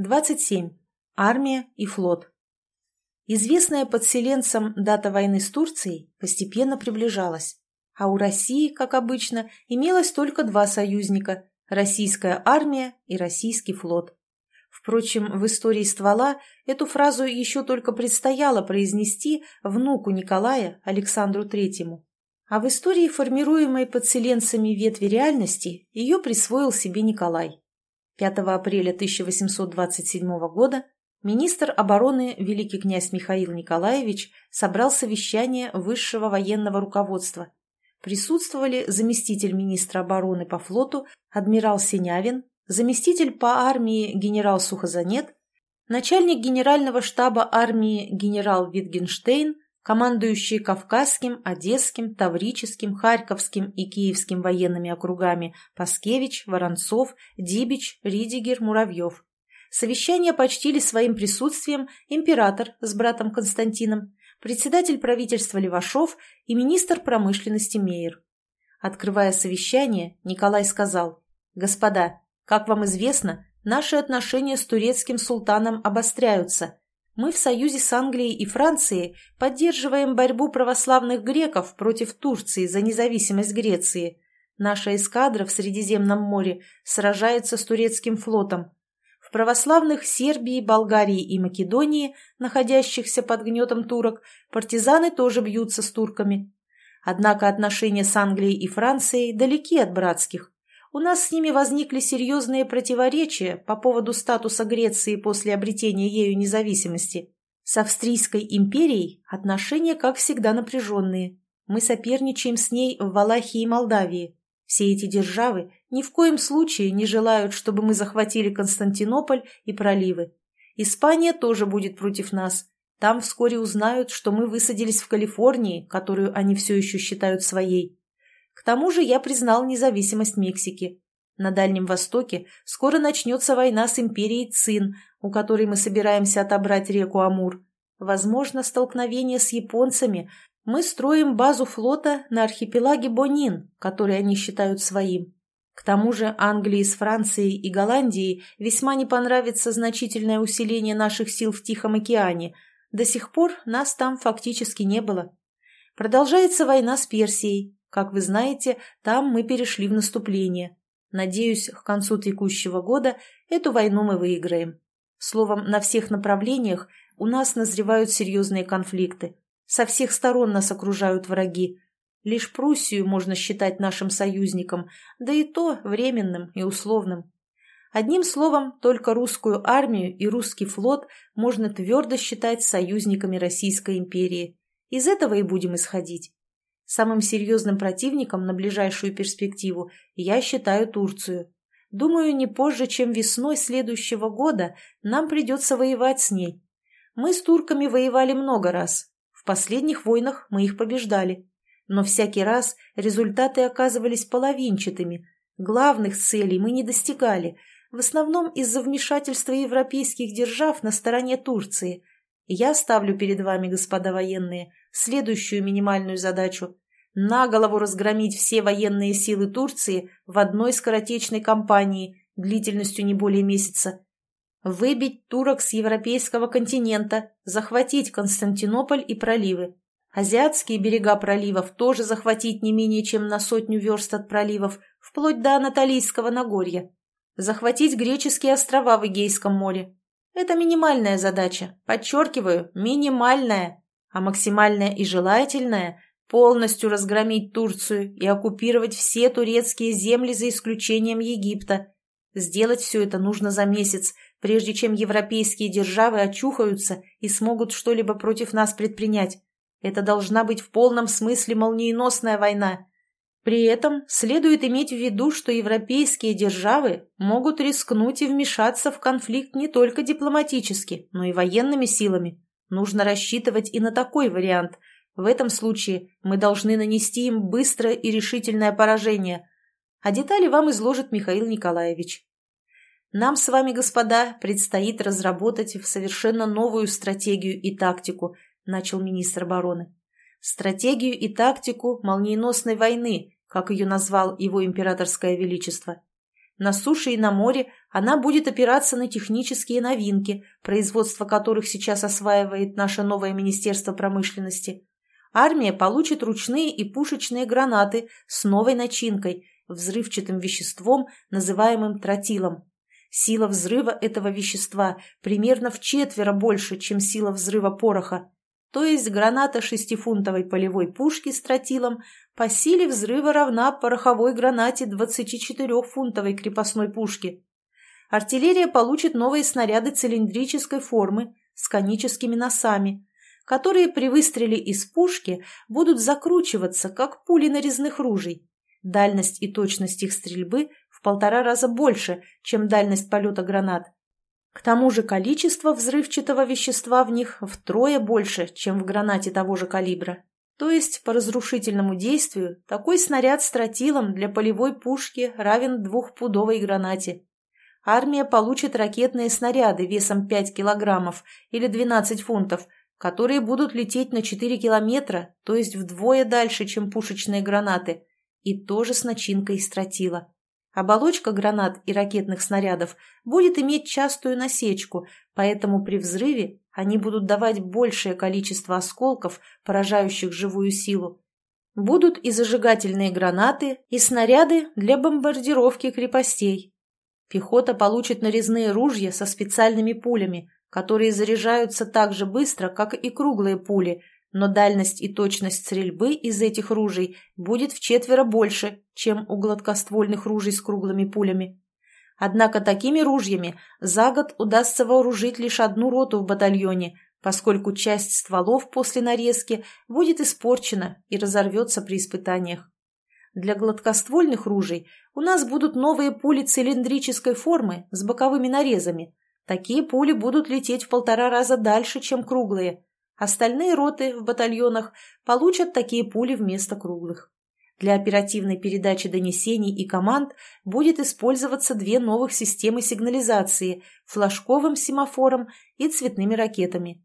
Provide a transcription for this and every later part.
27. Армия и флот. Известная подселенцам дата войны с Турцией постепенно приближалась, а у России, как обычно, имелось только два союзника – российская армия и российский флот. Впрочем, в истории ствола эту фразу еще только предстояло произнести внуку Николая Александру Третьему. А в истории, формируемой подселенцами ветви реальности, ее присвоил себе Николай. 5 апреля 1827 года министр обороны великий князь Михаил Николаевич собрал совещание высшего военного руководства. Присутствовали заместитель министра обороны по флоту адмирал Синявин, заместитель по армии генерал Сухозанет, начальник генерального штаба армии генерал Витгенштейн, командующие Кавказским, Одесским, Таврическим, Харьковским и Киевским военными округами Паскевич, Воронцов, Дибич, Ридигер, Муравьев. Совещание почтили своим присутствием император с братом Константином, председатель правительства Левашов и министр промышленности Мейер. Открывая совещание, Николай сказал, «Господа, как вам известно, наши отношения с турецким султаном обостряются. Мы в союзе с Англией и Францией поддерживаем борьбу православных греков против Турции за независимость Греции. Наша эскадра в Средиземном море сражается с турецким флотом. В православных Сербии, Болгарии и Македонии, находящихся под гнетом турок, партизаны тоже бьются с турками. Однако отношения с Англией и Францией далеки от братских у нас с ними возникли серьезные противоречия по поводу статуса Греции после обретения ею независимости. С Австрийской империей отношения, как всегда, напряженные. Мы соперничаем с ней в Валахии и Молдавии. Все эти державы ни в коем случае не желают, чтобы мы захватили Константинополь и проливы. Испания тоже будет против нас. Там вскоре узнают, что мы высадились в Калифорнии, которую они все еще считают своей. К тому же я признал независимость Мексики. На Дальнем Востоке скоро начнется война с империей Цин, у которой мы собираемся отобрать реку Амур. Возможно, столкновение с японцами. Мы строим базу флота на архипелаге Бонин, который они считают своим. К тому же Англии с Францией и Голландией весьма не понравится значительное усиление наших сил в Тихом океане. До сих пор нас там фактически не было. Продолжается война с Персией. Как вы знаете, там мы перешли в наступление. Надеюсь, к концу текущего года эту войну мы выиграем. Словом, на всех направлениях у нас назревают серьезные конфликты. Со всех сторон нас окружают враги. Лишь Пруссию можно считать нашим союзником, да и то временным и условным. Одним словом, только русскую армию и русский флот можно твердо считать союзниками Российской империи. Из этого и будем исходить. Самым серьезным противником на ближайшую перспективу я считаю Турцию. Думаю, не позже, чем весной следующего года нам придется воевать с ней. Мы с турками воевали много раз. В последних войнах мы их побеждали. Но всякий раз результаты оказывались половинчатыми. Главных целей мы не достигали, в основном из-за вмешательства европейских держав на стороне Турции. Я ставлю перед вами, господа военные, следующую минимальную задачу на голову разгромить все военные силы Турции в одной скоротечной кампании длительностью не более месяца, выбить турок с европейского континента, захватить Константинополь и проливы. Азиатские берега проливов тоже захватить не менее чем на сотню верст от проливов, вплоть до Анатолийского Нагорья. Захватить греческие острова в Эгейском море. Это минимальная задача, подчеркиваю, минимальная, а максимальная и желательная – полностью разгромить Турцию и оккупировать все турецкие земли за исключением Египта. Сделать все это нужно за месяц, прежде чем европейские державы очухаются и смогут что-либо против нас предпринять. Это должна быть в полном смысле молниеносная война. При этом следует иметь в виду, что европейские державы могут рискнуть и вмешаться в конфликт не только дипломатически, но и военными силами. Нужно рассчитывать и на такой вариант – в этом случае мы должны нанести им быстрое и решительное поражение, а детали вам изложит Михаил Николаевич. Нам с вами, господа, предстоит разработать в совершенно новую стратегию и тактику, начал министр обороны. Стратегию и тактику молниеносной войны, как ее назвал его императорское величество. На суше и на море Она будет опираться на технические новинки, производство которых сейчас осваивает наше новое Министерство промышленности. Армия получит ручные и пушечные гранаты с новой начинкой, взрывчатым веществом, называемым тротилом. Сила взрыва этого вещества примерно в четверо больше, чем сила взрыва пороха. То есть граната шестифунтовой полевой пушки с тротилом по силе взрыва равна пороховой гранате 24-фунтовой крепостной пушки. Артиллерия получит новые снаряды цилиндрической формы с коническими носами, которые при выстреле из пушки будут закручиваться, как пули нарезных ружей. Дальность и точность их стрельбы в полтора раза больше, чем дальность полета гранат. К тому же количество взрывчатого вещества в них втрое больше, чем в гранате того же калибра. То есть по разрушительному действию такой снаряд с тротилом для полевой пушки равен двухпудовой гранате армия получит ракетные снаряды весом 5 килограммов или 12 фунтов, которые будут лететь на 4 километра, то есть вдвое дальше, чем пушечные гранаты, и тоже с начинкой из тротила. Оболочка гранат и ракетных снарядов будет иметь частую насечку, поэтому при взрыве они будут давать большее количество осколков, поражающих живую силу. Будут и зажигательные гранаты, и снаряды для бомбардировки крепостей, Пехота получит нарезные ружья со специальными пулями, которые заряжаются так же быстро, как и круглые пули, но дальность и точность стрельбы из этих ружей будет в четверо больше, чем у гладкоствольных ружей с круглыми пулями. Однако такими ружьями за год удастся вооружить лишь одну роту в батальоне, поскольку часть стволов после нарезки будет испорчена и разорвется при испытаниях. Для гладкоствольных ружей у нас будут новые пули цилиндрической формы с боковыми нарезами. Такие пули будут лететь в полтора раза дальше, чем круглые. Остальные роты в батальонах получат такие пули вместо круглых. Для оперативной передачи донесений и команд будет использоваться две новых системы сигнализации – флажковым семафором и цветными ракетами.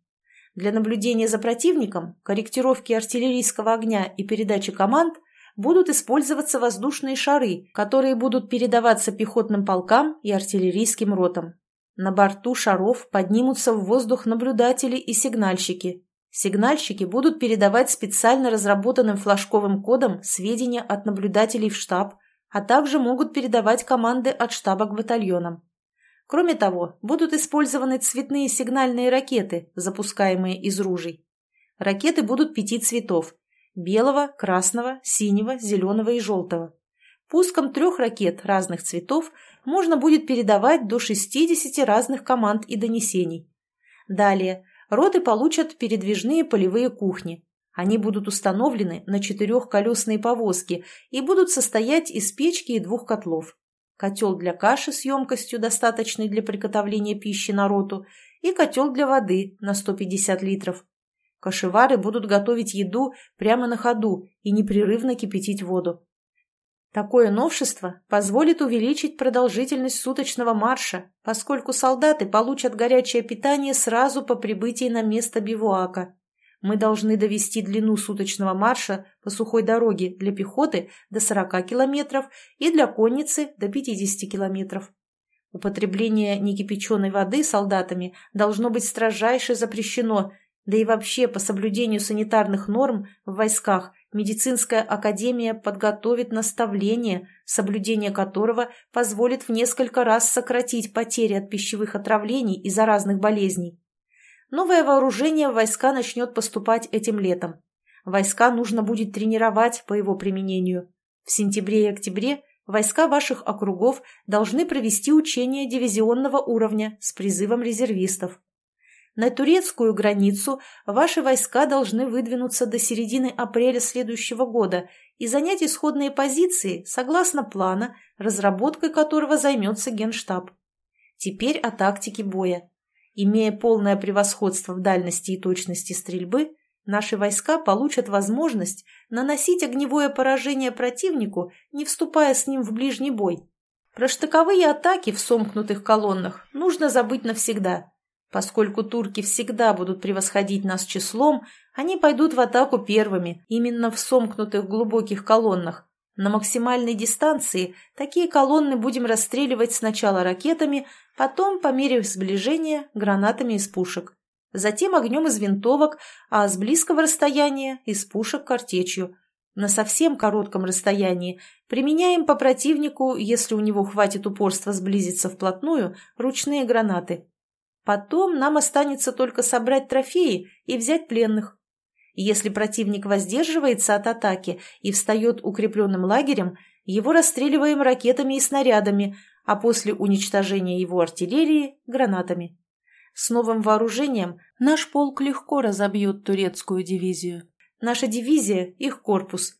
Для наблюдения за противником, корректировки артиллерийского огня и передачи команд будут использоваться воздушные шары, которые будут передаваться пехотным полкам и артиллерийским ротам. На борту шаров поднимутся в воздух наблюдатели и сигнальщики. Сигнальщики будут передавать специально разработанным флажковым кодом сведения от наблюдателей в штаб, а также могут передавать команды от штаба к батальонам. Кроме того, будут использованы цветные сигнальные ракеты, запускаемые из ружей. Ракеты будут пяти цветов белого, красного, синего, зеленого и желтого. Пуском трех ракет разных цветов можно будет передавать до 60 разных команд и донесений. Далее, роты получат передвижные полевые кухни. Они будут установлены на четырехколесные повозки и будут состоять из печки и двух котлов. Котел для каши с емкостью, достаточной для приготовления пищи на роту, и котел для воды на 150 литров. Кашевары будут готовить еду прямо на ходу и непрерывно кипятить воду. Такое новшество позволит увеличить продолжительность суточного марша, поскольку солдаты получат горячее питание сразу по прибытии на место бивуака. Мы должны довести длину суточного марша по сухой дороге для пехоты до 40 километров и для конницы до 50 километров. Употребление некипяченой воды солдатами должно быть строжайше запрещено – да и вообще по соблюдению санитарных норм в войсках медицинская академия подготовит наставление, соблюдение которого позволит в несколько раз сократить потери от пищевых отравлений и заразных болезней. Новое вооружение в войска начнет поступать этим летом. Войска нужно будет тренировать по его применению. В сентябре и октябре войска ваших округов должны провести учения дивизионного уровня с призывом резервистов. На турецкую границу ваши войска должны выдвинуться до середины апреля следующего года и занять исходные позиции согласно плана, разработкой которого займется Генштаб. Теперь о тактике боя. Имея полное превосходство в дальности и точности стрельбы, наши войска получат возможность наносить огневое поражение противнику, не вступая с ним в ближний бой. Про штыковые атаки в сомкнутых колоннах нужно забыть навсегда – Поскольку турки всегда будут превосходить нас числом, они пойдут в атаку первыми, именно в сомкнутых глубоких колоннах, На максимальной дистанции такие колонны будем расстреливать сначала ракетами, потом, по мере сближения, гранатами из пушек. Затем огнем из винтовок, а с близкого расстояния – из пушек картечью. На совсем коротком расстоянии применяем по противнику, если у него хватит упорства сблизиться вплотную, ручные гранаты. Потом нам останется только собрать трофеи и взять пленных. Если противник воздерживается от атаки и встает укрепленным лагерем, его расстреливаем ракетами и снарядами, а после уничтожения его артиллерии – гранатами. С новым вооружением наш полк легко разобьет турецкую дивизию. Наша дивизия – их корпус.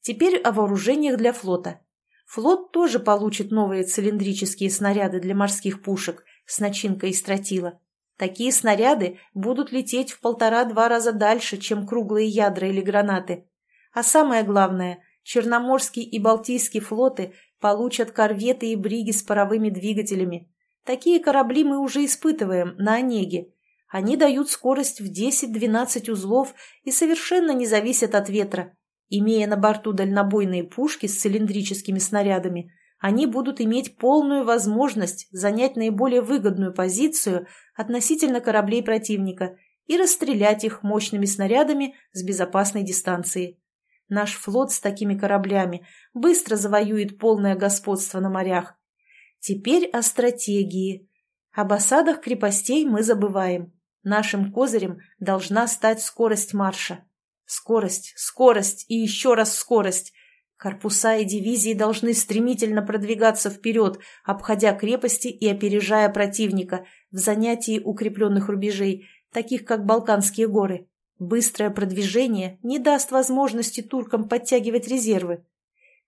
Теперь о вооружениях для флота. Флот тоже получит новые цилиндрические снаряды для морских пушек с начинкой из тротила. Такие снаряды будут лететь в полтора-два раза дальше, чем круглые ядра или гранаты. А самое главное, Черноморский и Балтийский флоты получат корветы и бриги с паровыми двигателями. Такие корабли мы уже испытываем на Онеге. Они дают скорость в 10-12 узлов и совершенно не зависят от ветра. Имея на борту дальнобойные пушки с цилиндрическими снарядами, они будут иметь полную возможность занять наиболее выгодную позицию относительно кораблей противника и расстрелять их мощными снарядами с безопасной дистанции. Наш флот с такими кораблями быстро завоюет полное господство на морях. Теперь о стратегии. Об осадах крепостей мы забываем. Нашим козырем должна стать скорость марша. Скорость, скорость и еще раз скорость. Корпуса и дивизии должны стремительно продвигаться вперед, обходя крепости и опережая противника в занятии укрепленных рубежей, таких как Балканские горы. Быстрое продвижение не даст возможности туркам подтягивать резервы.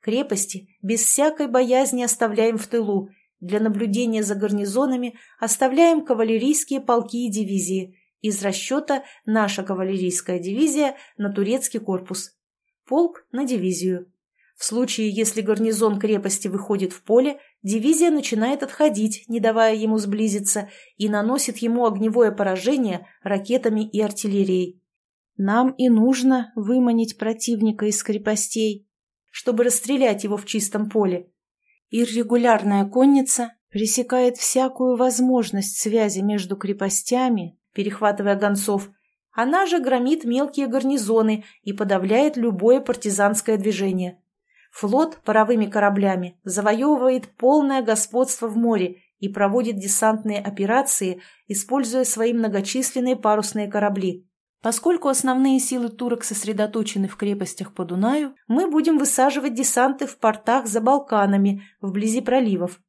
Крепости без всякой боязни оставляем в тылу, для наблюдения за гарнизонами оставляем кавалерийские полки и дивизии, из расчета наша кавалерийская дивизия на турецкий корпус, полк на дивизию. В случае, если гарнизон крепости выходит в поле, дивизия начинает отходить, не давая ему сблизиться, и наносит ему огневое поражение ракетами и артиллерией. Нам и нужно выманить противника из крепостей, чтобы расстрелять его в чистом поле. Иррегулярная конница пресекает всякую возможность связи между крепостями, перехватывая гонцов, она же громит мелкие гарнизоны и подавляет любое партизанское движение. Флот паровыми кораблями завоевывает полное господство в море и проводит десантные операции, используя свои многочисленные парусные корабли. Поскольку основные силы турок сосредоточены в крепостях по Дунаю, мы будем высаживать десанты в портах за Балканами, вблизи проливов.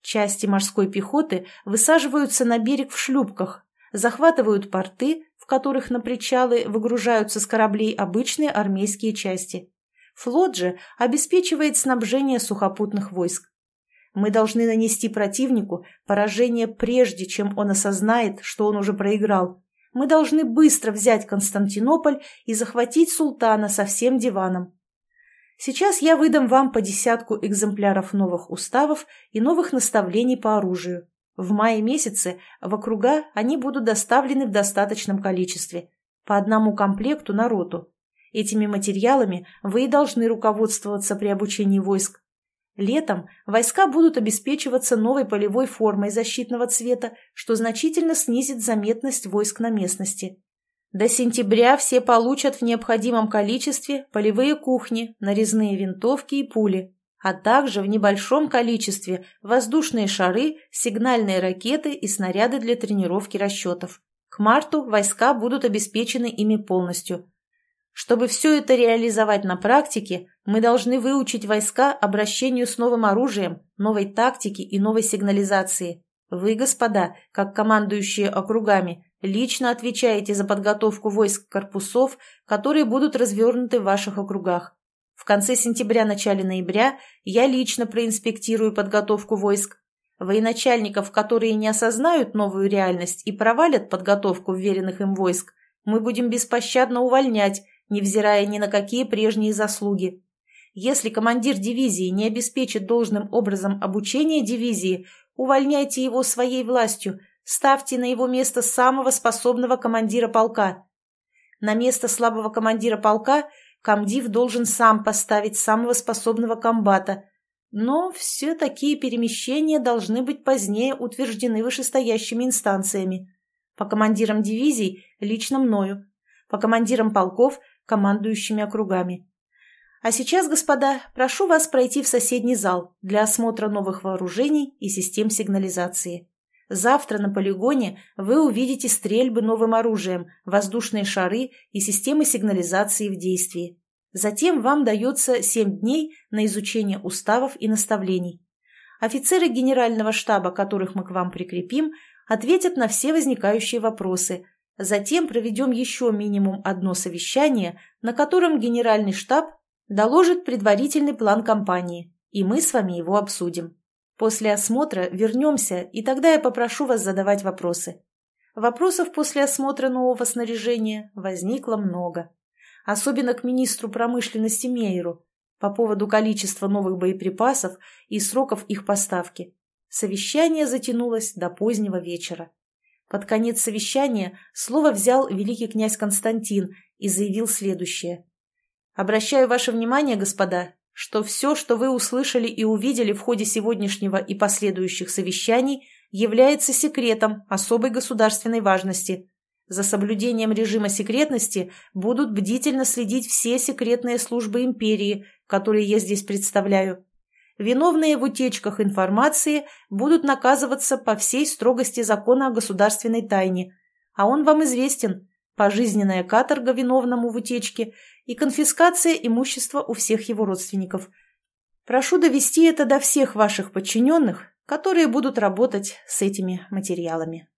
Части морской пехоты высаживаются на берег в шлюпках, захватывают порты, в которых на причалы выгружаются с кораблей обычные армейские части. Флот же обеспечивает снабжение сухопутных войск. Мы должны нанести противнику поражение прежде, чем он осознает, что он уже проиграл. Мы должны быстро взять Константинополь и захватить султана со всем диваном. Сейчас я выдам вам по десятку экземпляров новых уставов и новых наставлений по оружию. В мае месяце в округа они будут доставлены в достаточном количестве, по одному комплекту на роту. Этими материалами вы должны руководствоваться при обучении войск. Летом войска будут обеспечиваться новой полевой формой защитного цвета, что значительно снизит заметность войск на местности. До сентября все получат в необходимом количестве полевые кухни, нарезные винтовки и пули, а также в небольшом количестве воздушные шары, сигнальные ракеты и снаряды для тренировки расчетов. К марту войска будут обеспечены ими полностью – чтобы все это реализовать на практике, мы должны выучить войска обращению с новым оружием, новой тактике и новой сигнализации. Вы, господа, как командующие округами, лично отвечаете за подготовку войск корпусов, которые будут развернуты в ваших округах. В конце сентября-начале ноября я лично проинспектирую подготовку войск. Военачальников, которые не осознают новую реальность и провалят подготовку вверенных им войск, мы будем беспощадно увольнять невзирая ни на какие прежние заслуги. Если командир дивизии не обеспечит должным образом обучение дивизии, увольняйте его своей властью, ставьте на его место самого способного командира полка. На место слабого командира полка комдив должен сам поставить самого способного комбата. Но все такие перемещения должны быть позднее утверждены вышестоящими инстанциями. По командирам дивизий – лично мною, по командирам полков – командующими округами. А сейчас, господа, прошу вас пройти в соседний зал для осмотра новых вооружений и систем сигнализации. Завтра на полигоне вы увидите стрельбы новым оружием, воздушные шары и системы сигнализации в действии. Затем вам дается 7 дней на изучение уставов и наставлений. Офицеры генерального штаба, которых мы к вам прикрепим, ответят на все возникающие вопросы. Затем проведем еще минимум одно совещание, на котором генеральный штаб доложит предварительный план кампании, и мы с вами его обсудим. После осмотра вернемся, и тогда я попрошу вас задавать вопросы. Вопросов после осмотра нового снаряжения возникло много. Особенно к министру промышленности Мейеру по поводу количества новых боеприпасов и сроков их поставки. Совещание затянулось до позднего вечера. Под конец совещания слово взял великий князь Константин и заявил следующее. «Обращаю ваше внимание, господа, что все, что вы услышали и увидели в ходе сегодняшнего и последующих совещаний, является секретом особой государственной важности. За соблюдением режима секретности будут бдительно следить все секретные службы империи, которые я здесь представляю. Виновные в утечках информации будут наказываться по всей строгости закона о государственной тайне, а он вам известен – пожизненная каторга виновному в утечке и конфискация имущества у всех его родственников. Прошу довести это до всех ваших подчиненных, которые будут работать с этими материалами.